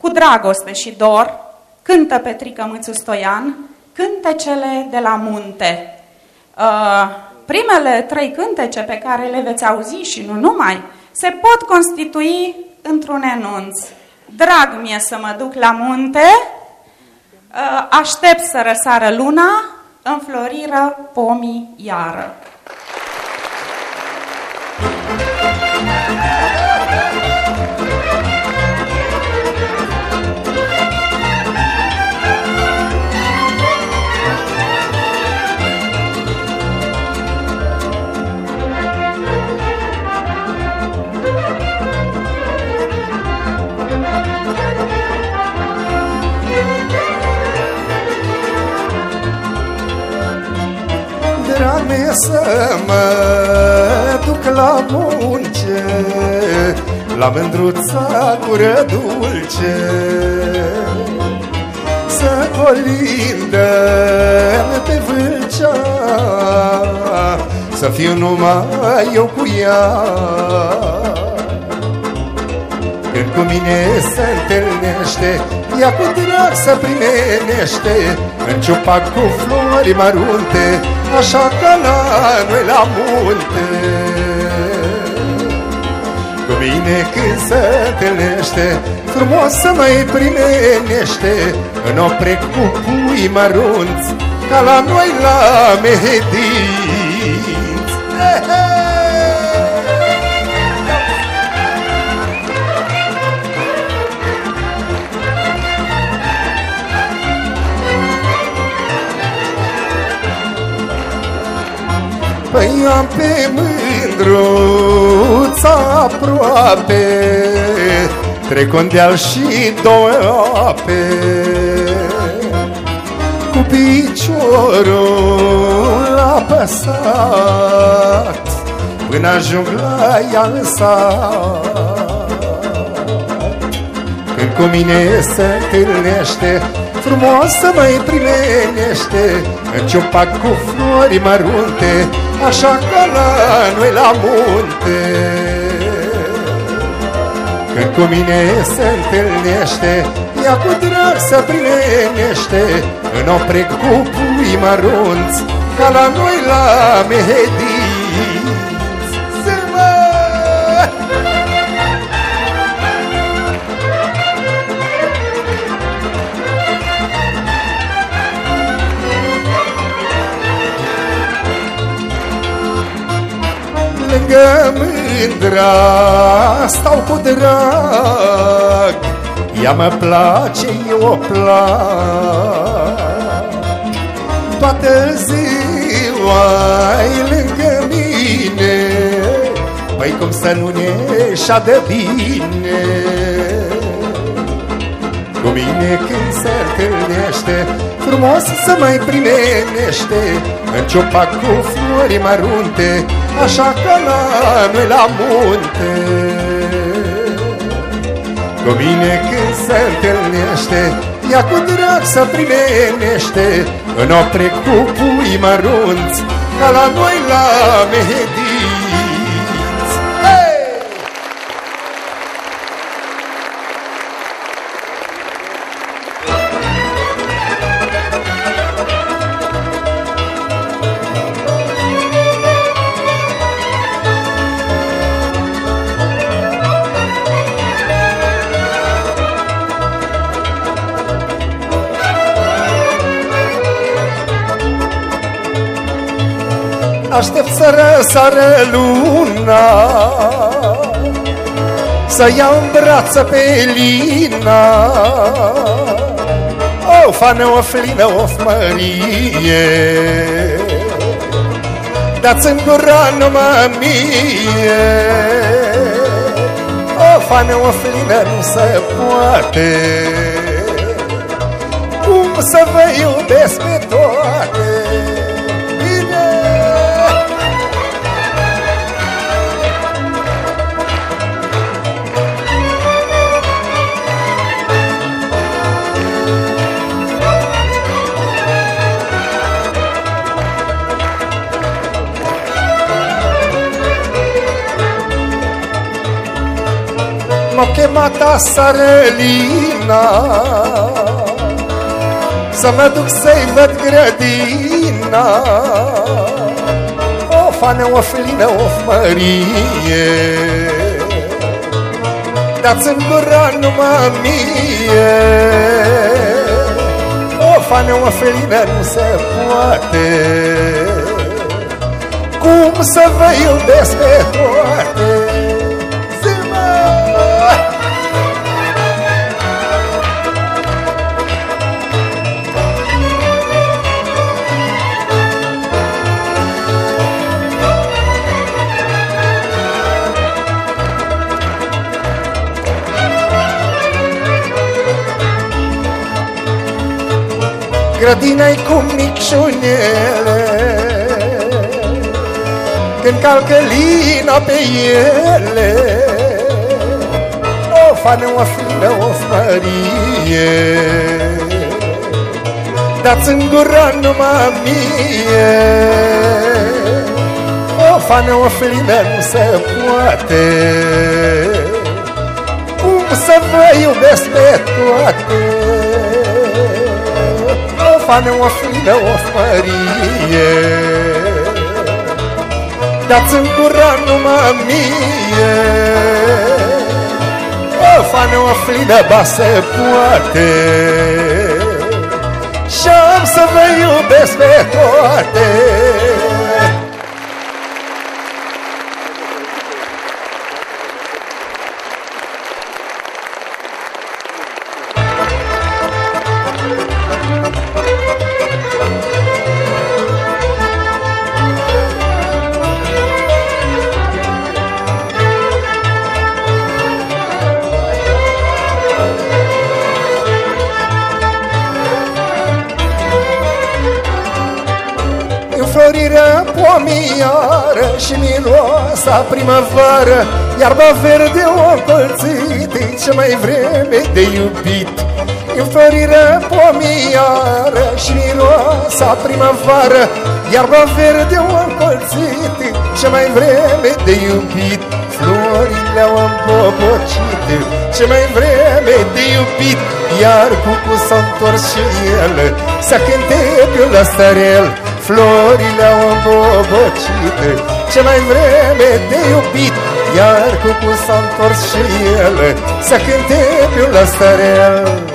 cu dragoste și dor, cântă Petrică Mâțu Stoian, cântecele de la munte. Uh, primele trei cântece pe care le veți auzi și nu numai, se pot constitui într-un enunț. Drag mie să mă duc la munte, uh, aștept să răsară luna, înfloriră pomii iară. Drame să mă duc la munce La mândruța gură dulce Să colindă pe vâlcea Să fiu numai eu cu ea. când cu mine se întâlnește. Ea cu drag să primenește. În ciupac cu flori mărunte Așa ca la noi la munte. Cu mine când se întâlnește Frumos să mai primenește. În oprec cu pui mărunți Ca la noi la Mehedinți. Hey, hey! Păi am pe mândruța aproape Trec un deal și două ape. Cu piciorul apăsat Până ajung la ea în Când cu mine se întâlnește Frumos să mai primenește În ciupac cu flori mărunte Așa ca la noi la munte. Când cu mine se întâlnește Ea cu drag să primenește În oprec cu pui mărunți Ca la noi la Mehedii lângă mândra Stau cu drag. Ea mă place, eu o plac. Toată ziua e lângă mine Păi cum să nu ne de bine Cu mine când se întâlnește Frumos să mai primenește. În ciopac cu flori mărunte Așa că la noi la munte. Cu mine când se întâlnește Ea cu drag să primenește. În opre cu pui mărunți Ca la noi la Mehedi Aștept să răsară luna Să iau în brață pe Lina O fană, o flină, o mărie Dați-mi gura numai mie. O fană, o flină, nu se poate. Cum să vă iubesc pe toate mă chema inima ta sarelina. Să mă duc să-i văd grădina. O fană, o felină, o mărie. Dați-mi gura numai mie. O fană, o felină, nu se poate. Cum să vă iubesc pe toate grădina-i cu micșunele Când calcă lina pe ele O fană, o filă, o mărie Dați-mi gura numai mie. O fană, o filă, nu se poate. Cum să vă iubesc pe toate fană, o filă, o fărie Dați-mi gura numai mie. O fană, o flină, ba se poate. Și-am să vă iubesc pe toate înflorirea pomiară Și miroasa primăvară Iarba verde o încălțit E ce mai vreme de iubit. Înflorirea pomiară Și miroasa primăvară Iarba verde o încălțit E ce mai vreme de iubit. Florile au îmbobocit Ce mai vreme de iubit. Iar cu s-a întors și el Să cânte pe la starel Florile au îmbobocit Ce mai vreme de iubit Iar cu s-a întors și el Să cânte pe la starel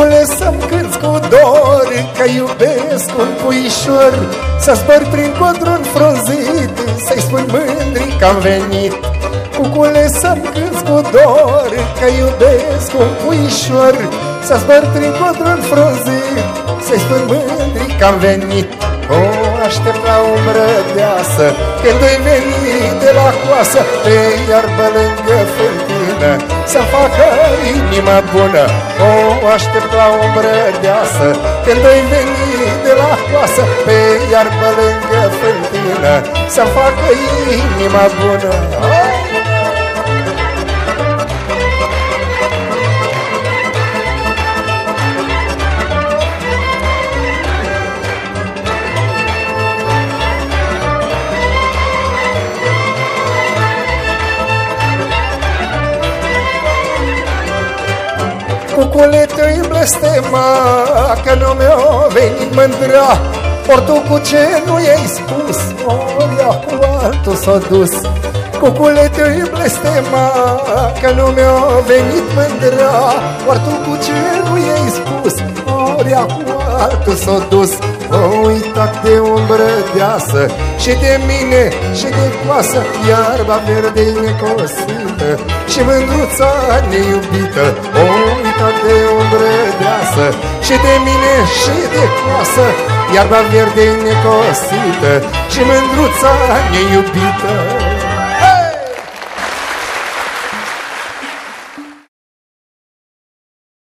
Cucule să-mi cânti cu dor Că iubesc un puișor. Să zbor prin codron frunzit Să-i spun mândri că am venit. Cucule să-mi cânti cu dor Că iubesc un puișor. Să zbor prin codron frunzit Să-i spun mândri că am venit. O aștept la umbră deasă Când i veni de la coasă Pe iarbă lângă fântână Să facă inima bună O aștept la umbră deasă Când i veni de la coasă Pe iarbă lângă fântână Să facă inima bună oh! Cucule te blestema Că nu mi-a venit mândra Ori tu cu ce nu i-ai spus Ori cu altul s-a dus. Cucule te blestema Că nu mi-a venit mândra Ori tu cu ce nu i-ai spus Ori cu altul s-a dus. Mă uitat de umbră deasă Și de mine și de coasă Iarba verde necosită Și mândruța neiubită. O uitat de umbră deasă Și de mine și de coasă Iarba verde necosită Și mândruța neiubită